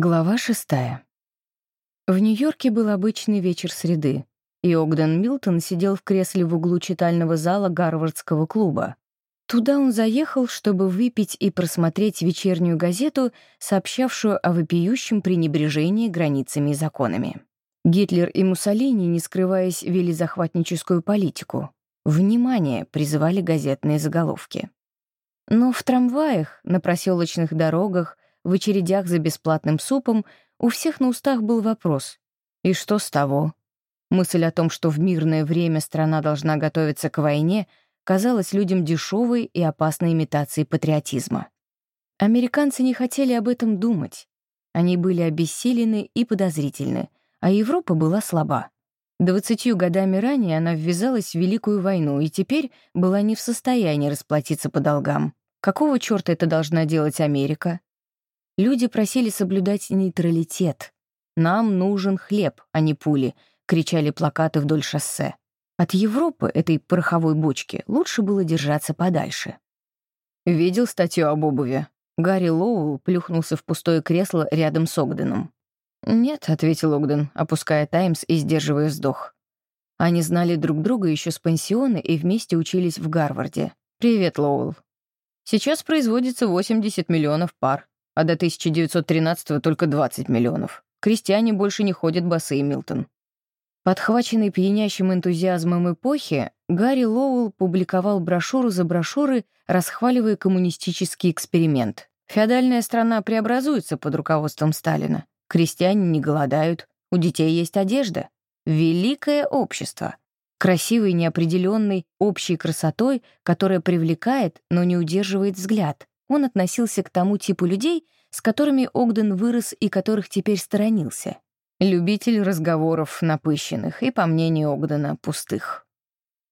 Глава шестая. В Нью-Йорке был обычный вечер среды, и Огден Милтон сидел в кресле в углу читального зала Гарвардского клуба. Туда он заехал, чтобы выпить и просмотреть вечернюю газету, сообщавшую о вопиющем пренебрежении границами и законами. Гитлер и Муссолини, не скрываясь, вели захватническую политику. «Внимание!» — призывали газетные заголовки. Но в трамваях, на проселочных дорогах, в очередях за бесплатным супом у всех на устах был вопрос «И что с того?». Мысль о том, что в мирное время страна должна готовиться к войне, казалась людям дешевой и опасной имитацией патриотизма. Американцы не хотели об этом думать. Они были обессилены и подозрительны, а Европа была слаба. Двадцатью годами ранее она ввязалась в Великую войну и теперь была не в состоянии расплатиться по долгам. Какого черта это должна делать Америка? Люди просили соблюдать нейтралитет. «Нам нужен хлеб, а не пули», — кричали плакаты вдоль шоссе. От Европы, этой пороховой бочки, лучше было держаться подальше. Видел статью об обуви. Гарри Лоуэлл плюхнулся в пустое кресло рядом с Огденом. «Нет», — ответил Огден, опуская «Таймс» и сдерживая вздох. Они знали друг друга еще с пансиона и вместе учились в Гарварде. «Привет, Лоуэлл. Сейчас производится 80 миллионов пар а до 1913 только 20 миллионов. Крестьяне больше не ходят босые, Милтон. Подхваченный пьянящим энтузиазмом эпохи, Гарри Лоуэлл публиковал брошюру за брошюрой, расхваливая коммунистический эксперимент. Феодальная страна преобразуется под руководством Сталина. Крестьяне не голодают, у детей есть одежда. Великое общество. Красивый, неопределенный, общей красотой, которая привлекает, но не удерживает взгляд. Он относился к тому типу людей, с которыми Огден вырос и которых теперь сторонился. Любитель разговоров напыщенных и, по мнению Огдена, пустых.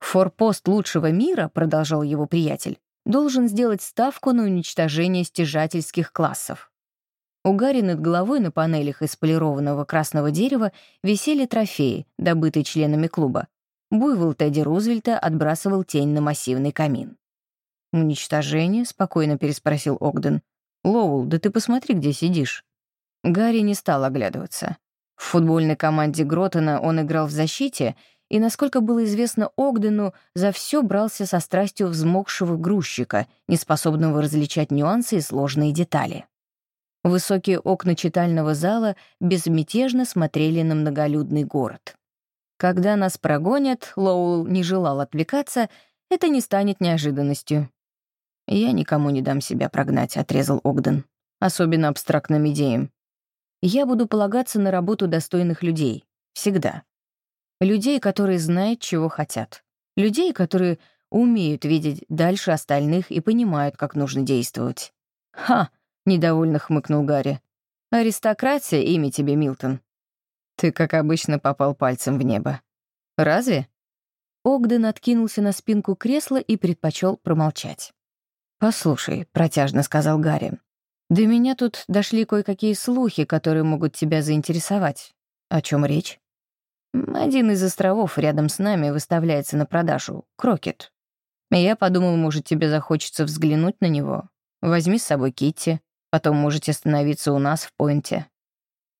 «Форпост лучшего мира», — продолжал его приятель, должен сделать ставку на уничтожение стяжательских классов. У Гарри над головой на панелях из полированного красного дерева висели трофеи, добытые членами клуба. Буйвол Тедди Рузвельта отбрасывал тень на массивный камин. «Уничтожение?» — спокойно переспросил Огден. «Лоул, да ты посмотри, где сидишь». Гарри не стал оглядываться. В футбольной команде Гротона он играл в защите, и, насколько было известно Огдену, за все брался со страстью взмокшего грузчика, неспособного различать нюансы и сложные детали. Высокие окна читального зала безмятежно смотрели на многолюдный город. Когда нас прогонят, Лоул не желал отвлекаться, это не станет неожиданностью. «Я никому не дам себя прогнать», — отрезал Огден. «Особенно абстрактным идеям. Я буду полагаться на работу достойных людей. Всегда. Людей, которые знают, чего хотят. Людей, которые умеют видеть дальше остальных и понимают, как нужно действовать». «Ха!» — недовольно хмыкнул Гарри. «Аристократия — имя тебе, Милтон». «Ты, как обычно, попал пальцем в небо». «Разве?» Огден откинулся на спинку кресла и предпочел промолчать. «Послушай», — протяжно сказал Гарри, «до меня тут дошли кое-какие слухи, которые могут тебя заинтересовать. О чем речь?» «Один из островов рядом с нами выставляется на продажу. Крокет. Я подумал, может, тебе захочется взглянуть на него. Возьми с собой Китти, потом можете остановиться у нас в Пойнте».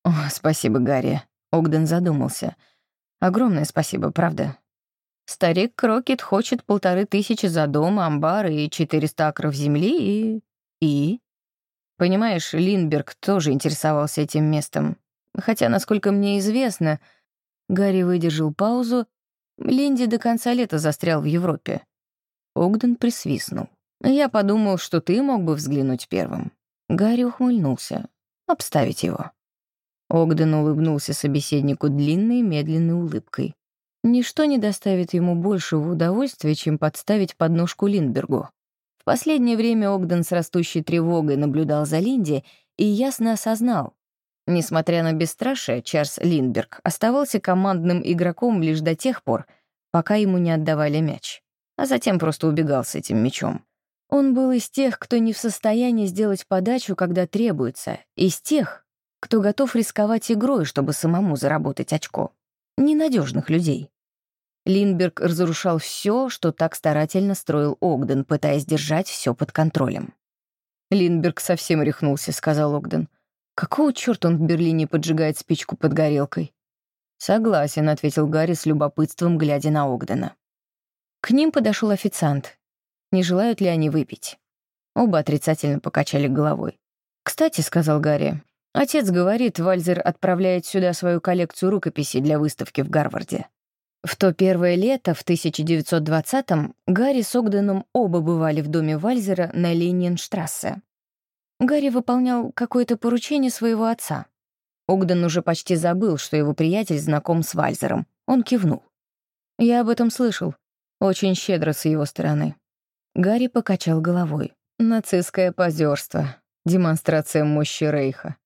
«О, спасибо, Гарри», — Огден задумался. «Огромное спасибо, правда. Старик Крокет хочет полторы тысячи за дом, амбар и 400 акров земли и... И? Понимаешь, Линберг тоже интересовался этим местом. Хотя, насколько мне известно, Гарри выдержал паузу, Линди до конца лета застрял в Европе. Огден присвистнул. «Я подумал, что ты мог бы взглянуть первым». Гарри ухмыльнулся. «Обставить его». Огден улыбнулся собеседнику длинной, медленной улыбкой. Ничто не доставит ему большего удовольствия, чем подставить подножку Линдбергу. В последнее время Огден с растущей тревогой наблюдал за Линди и ясно осознал. Несмотря на бесстрашие, Чарльз Линдберг оставался командным игроком лишь до тех пор, пока ему не отдавали мяч, а затем просто убегал с этим мячом. Он был из тех, кто не в состоянии сделать подачу, когда требуется, из тех, кто готов рисковать игрой, чтобы самому заработать очко. Ненадежных людей. Линберг разрушал все, что так старательно строил Огден, пытаясь держать все под контролем. «Линберг совсем рехнулся», — сказал Огден. Какого черта он в Берлине поджигает спичку под горелкой? «Согласен», — ответил Гарри с любопытством, глядя на Огдена. К ним подошел официант. Не желают ли они выпить? Оба отрицательно покачали головой. «Кстати», — сказал Гарри, — «отец говорит, Вальзер отправляет сюда свою коллекцию рукописей для выставки в Гарварде». В то первое лето, в 1920-м, Гарри с Огденом оба бывали в доме Вальзера на Ленинштрассе. Гарри выполнял какое-то поручение своего отца. Огден уже почти забыл, что его приятель знаком с Вальзером. Он кивнул. «Я об этом слышал. Очень щедро с его стороны». Гарри покачал головой. «Нацистское позерство. Демонстрация мощи Рейха.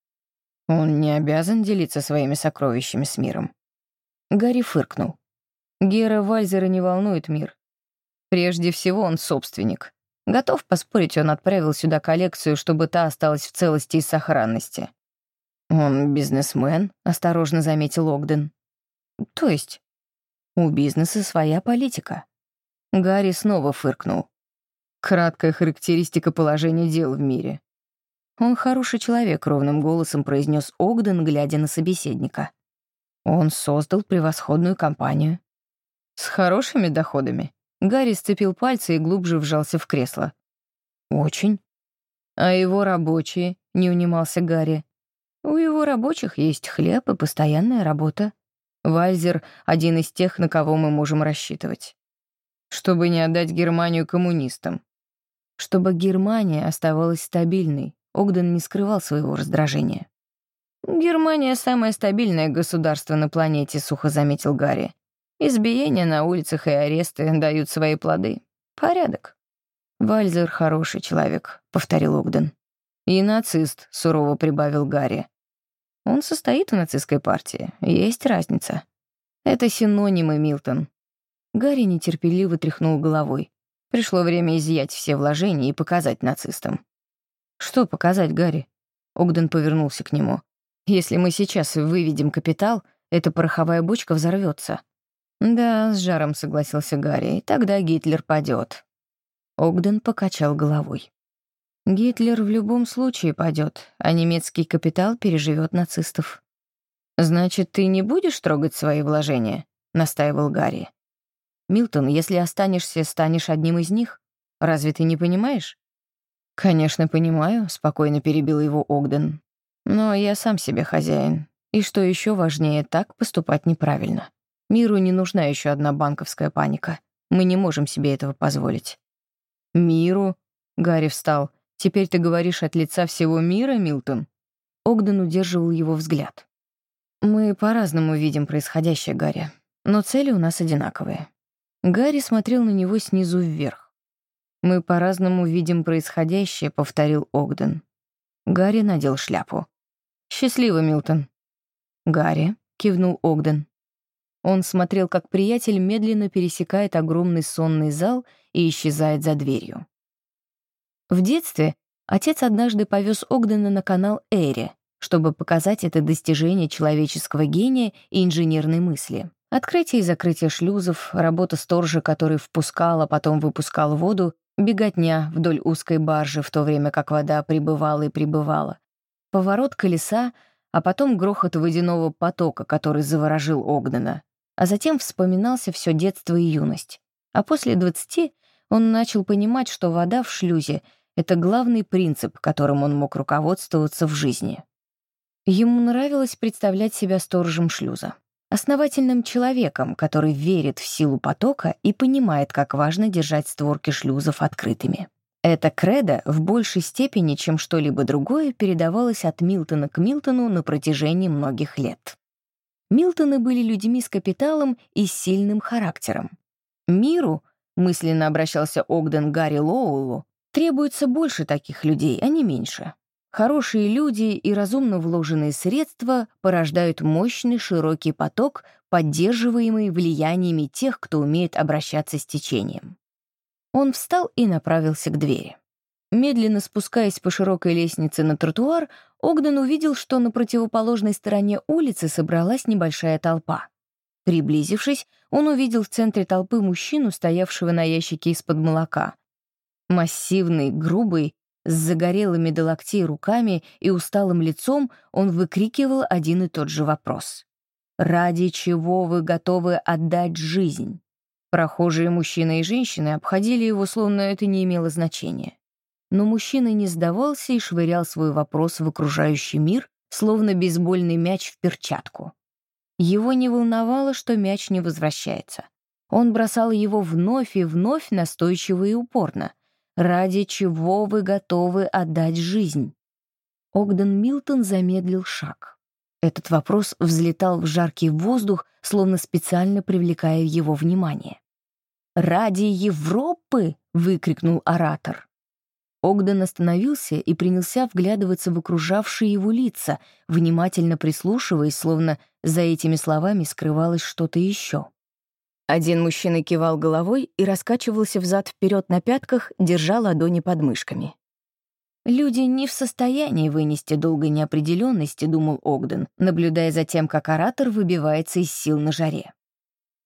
Он не обязан делиться своими сокровищами с миром». Гарри фыркнул. Гера Вальзера не волнует мир. Прежде всего он собственник. Готов поспорить, он отправил сюда коллекцию, чтобы та осталась в целости и сохранности. «Он бизнесмен», — осторожно заметил Огден. «То есть?» «У бизнеса своя политика». Гарри снова фыркнул. Краткая характеристика положения дел в мире. «Он хороший человек», — ровным голосом произнес Огден, глядя на собеседника. «Он создал превосходную компанию». «С хорошими доходами?» Гарри сцепил пальцы и глубже вжался в кресло. «Очень». «А его рабочие?» — не унимался Гарри. «У его рабочих есть хлеб и постоянная работа. Вальзер — один из тех, на кого мы можем рассчитывать. Чтобы не отдать Германию коммунистам. Чтобы Германия оставалась стабильной, Огден не скрывал своего раздражения. «Германия — самое стабильное государство на планете», — сухо заметил Гарри. Избиения на улицах и аресты дают свои плоды. Порядок. «Вальзер хороший человек», — повторил Огден. «И нацист», — сурово прибавил Гарри. «Он состоит в нацистской партии. Есть разница». «Это синонимы, Милтон». Гарри нетерпеливо тряхнул головой. Пришло время изъять все вложения и показать нацистам. «Что показать, Гарри?» Огден повернулся к нему. «Если мы сейчас выведем капитал, эта пороховая бочка взорвется. «Да», — с жаром согласился Гарри, — «тогда Гитлер падет». Огден покачал головой. «Гитлер в любом случае падет, а немецкий капитал переживет нацистов». «Значит, ты не будешь трогать свои вложения?» — настаивал Гарри. «Милтон, если останешься, станешь одним из них. Разве ты не понимаешь?» «Конечно, понимаю», — спокойно перебил его Огден. «Но я сам себе хозяин. И что еще важнее, так поступать неправильно». Миру не нужна еще одна банковская паника. Мы не можем себе этого позволить. «Миру?» — Гарри встал. «Теперь ты говоришь от лица всего мира, Милтон?» Огден удерживал его взгляд. «Мы по-разному видим происходящее, Гарри, но цели у нас одинаковые». Гарри смотрел на него снизу вверх. «Мы по-разному видим происходящее», — повторил Огден. Гарри надел шляпу. «Счастливо, Милтон». «Гарри», — кивнул Огден. Он смотрел, как приятель медленно пересекает огромный сонный зал и исчезает за дверью. В детстве отец однажды повез Огдена на канал Эри, чтобы показать это достижение человеческого гения и инженерной мысли. Открытие и закрытие шлюзов, работа сторожа, который впускал, а потом выпускал воду, беготня вдоль узкой баржи, в то время как вода прибывала и прибывала, поворот колеса, а потом грохот водяного потока, который заворожил Огдена а затем вспоминался все детство и юность. А после двадцати он начал понимать, что вода в шлюзе — это главный принцип, которым он мог руководствоваться в жизни. Ему нравилось представлять себя сторожем шлюза, основательным человеком, который верит в силу потока и понимает, как важно держать створки шлюзов открытыми. Это кредо в большей степени, чем что-либо другое, передавалось от Милтона к Милтону на протяжении многих лет. Милтоны были людьми с капиталом и сильным характером. Миру, мысленно обращался Огден Гарри Лоулу, требуется больше таких людей, а не меньше. Хорошие люди и разумно вложенные средства порождают мощный широкий поток, поддерживаемый влияниями тех, кто умеет обращаться с течением. Он встал и направился к двери. Медленно спускаясь по широкой лестнице на тротуар, Огден увидел, что на противоположной стороне улицы собралась небольшая толпа. Приблизившись, он увидел в центре толпы мужчину, стоявшего на ящике из-под молока. Массивный, грубый, С загорелыми до локтей руками и усталым лицом он выкрикивал один и тот же вопрос. «Ради чего вы готовы отдать жизнь?» Прохожие мужчины и женщины обходили его, словно это не имело значения. Но мужчина не сдавался и швырял свой вопрос в окружающий мир, словно бейсбольный мяч в перчатку. Его не волновало, что мяч не возвращается. Он бросал его вновь и вновь настойчиво и упорно. «Ради чего вы готовы отдать жизнь?» Огден Милтон замедлил шаг. Этот вопрос взлетал в жаркий воздух, словно специально привлекая его внимание. «Ради Европы!» — выкрикнул оратор. Огден остановился и принялся вглядываться в окружавшие его лица, внимательно прислушиваясь, словно за этими словами скрывалось что-то еще. Один мужчина кивал головой и раскачивался взад-вперед на пятках, держа ладони под мышками. «Люди не в состоянии вынести долгой неопределенности», — думал Огден, наблюдая за тем, как оратор выбивается из сил на жаре.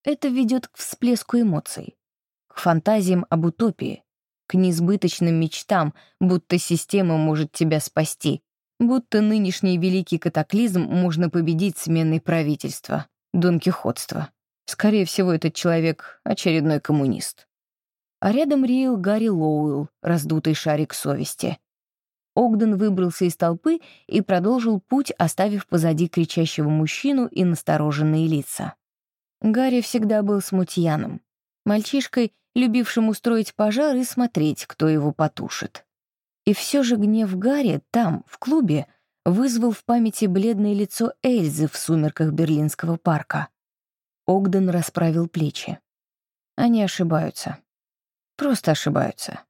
Это ведет к всплеску эмоций, к фантазиям об утопии, к несбыточным мечтам, будто система может тебя спасти, будто нынешний великий катаклизм можно победить сменой правительства, донкихотство. Скорее всего, этот человек — очередной коммунист. А рядом реял Гарри Лоуэлл, раздутый шарик совести. Огден выбрался из толпы и продолжил путь, оставив позади кричащего мужчину и настороженные лица. Гарри всегда был смутьяном, мальчишкой, любившим устроить пожар и смотреть, кто его потушит. И все же гнев Гарри там, в клубе, вызвал в памяти бледное лицо Эльзы в сумерках Берлинского парка. Огден расправил плечи. Они ошибаются. Просто ошибаются.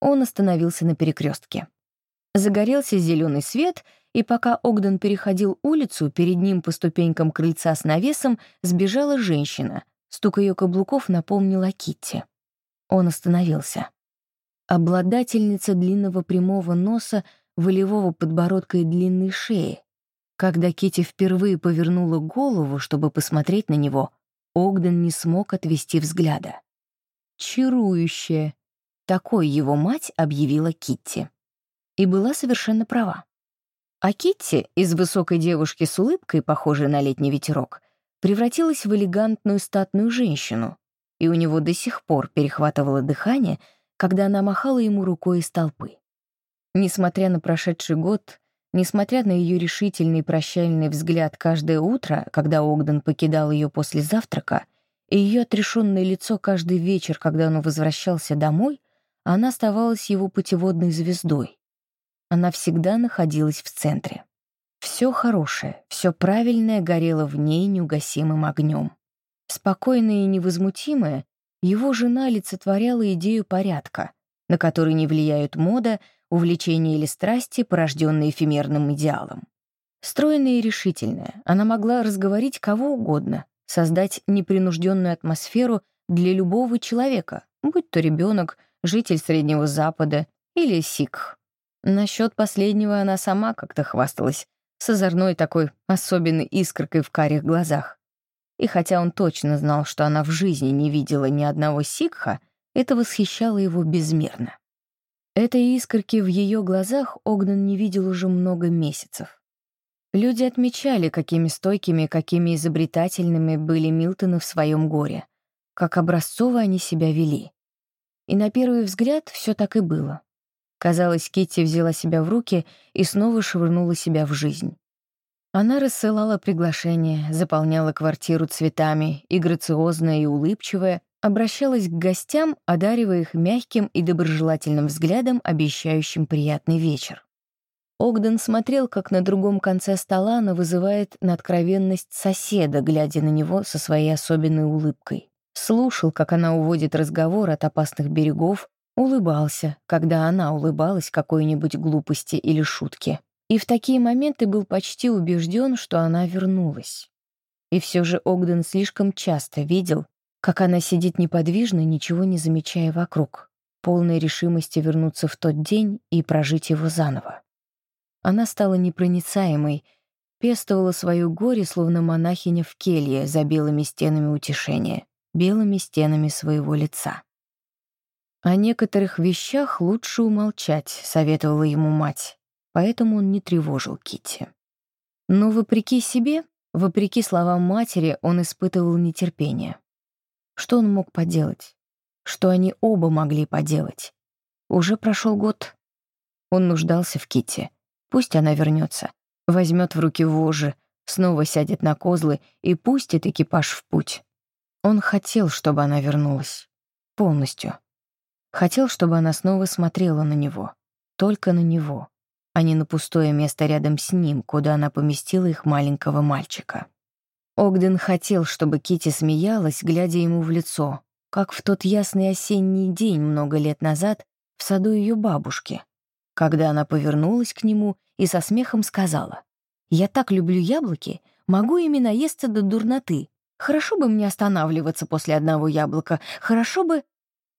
Он остановился на перекрестке. Загорелся зеленый свет, и пока Огден переходил улицу, перед ним по ступенькам крыльца с навесом сбежала женщина, Стук ее каблуков напомнил о Китте. Он остановился. Обладательница длинного прямого носа, волевого подбородка и длинной шеи. Когда Кити впервые повернула голову, чтобы посмотреть на него, Огден не смог отвести взгляда. «Чарующая!» Такой его мать объявила Китти. И была совершенно права. А Китти, из высокой девушки с улыбкой, похожей на летний ветерок, превратилась в элегантную статную женщину, и у него до сих пор перехватывало дыхание, когда она махала ему рукой из толпы. Несмотря на прошедший год, несмотря на ее решительный прощальный взгляд каждое утро, когда Огден покидал ее после завтрака, и ее отрешенное лицо каждый вечер, когда он возвращался домой, она оставалась его путеводной звездой. Она всегда находилась в центре. Все хорошее, все правильное горело в ней неугасимым огнем. Спокойная и невозмутимая, его жена олицетворяла идею порядка, на который не влияют мода, увлечение или страсти, порожденные эфемерным идеалом. Стройная и решительная, она могла разговорить кого угодно, создать непринужденную атмосферу для любого человека, будь то ребенок, житель Среднего Запада или сикх. Насчет последнего она сама как-то хвасталась, с озорной такой особенной искоркой в карих глазах. И хотя он точно знал, что она в жизни не видела ни одного сикха, это восхищало его безмерно. Этой искорки в ее глазах Огнан не видел уже много месяцев. Люди отмечали, какими стойкими, какими изобретательными были Милтоны в своем горе, как образцово они себя вели. И на первый взгляд все так и было. Казалось, Китти взяла себя в руки и снова швырнула себя в жизнь. Она рассылала приглашения, заполняла квартиру цветами и, грациозная и улыбчивая, обращалась к гостям, одаривая их мягким и доброжелательным взглядом, обещающим приятный вечер. Огден смотрел, как на другом конце стола она вызывает на откровенность соседа, глядя на него со своей особенной улыбкой. Слушал, как она уводит разговор от опасных берегов, Улыбался, когда она улыбалась какой-нибудь глупости или шутке. И в такие моменты был почти убежден, что она вернулась. И все же Огден слишком часто видел, как она сидит неподвижно, ничего не замечая вокруг, полной решимости вернуться в тот день и прожить его заново. Она стала непроницаемой, пестовала свое горе, словно монахиня в келье за белыми стенами утешения, белыми стенами своего лица. О некоторых вещах лучше умолчать, советовала ему мать, поэтому он не тревожил Кити. Но вопреки себе, вопреки словам матери, он испытывал нетерпение. Что он мог поделать? Что они оба могли поделать? Уже прошел год. Он нуждался в Кити. Пусть она вернется, возьмет в руки вожжи, снова сядет на козлы и пустит экипаж в путь. Он хотел, чтобы она вернулась. Полностью. Хотел, чтобы она снова смотрела на него. Только на него, а не на пустое место рядом с ним, куда она поместила их маленького мальчика. Огден хотел, чтобы Кити смеялась, глядя ему в лицо, как в тот ясный осенний день много лет назад в саду ее бабушки, когда она повернулась к нему и со смехом сказала, «Я так люблю яблоки, могу ими наесться до дурноты. Хорошо бы мне останавливаться после одного яблока, хорошо бы...»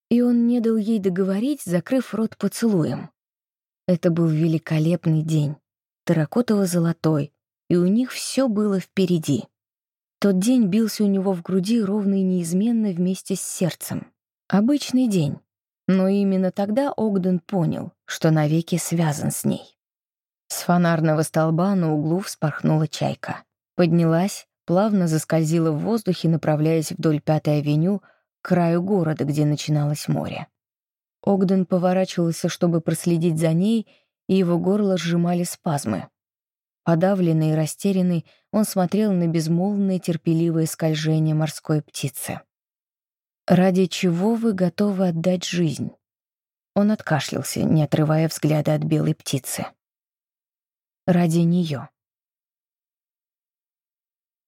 И он не дал ей договорить, закрыв рот поцелуем. Это был великолепный день, терракотово-золотой, и у них все было впереди. Тот день бился у него в груди ровно и неизменно вместе с сердцем. Обычный день. Но именно тогда Огден понял, что навеки связан с ней. С фонарного столба на углу вспорхнула чайка. Поднялась, плавно заскользила в воздухе, направляясь вдоль Пятой авеню к краю города, где начиналось море. Огден поворачивался, чтобы проследить за ней, и его горло сжимали спазмы. Подавленный и растерянный, он смотрел на безмолвное терпеливое скольжение морской птицы. «Ради чего вы готовы отдать жизнь?» Он откашлялся, не отрывая взгляда от белой птицы. «Ради нее».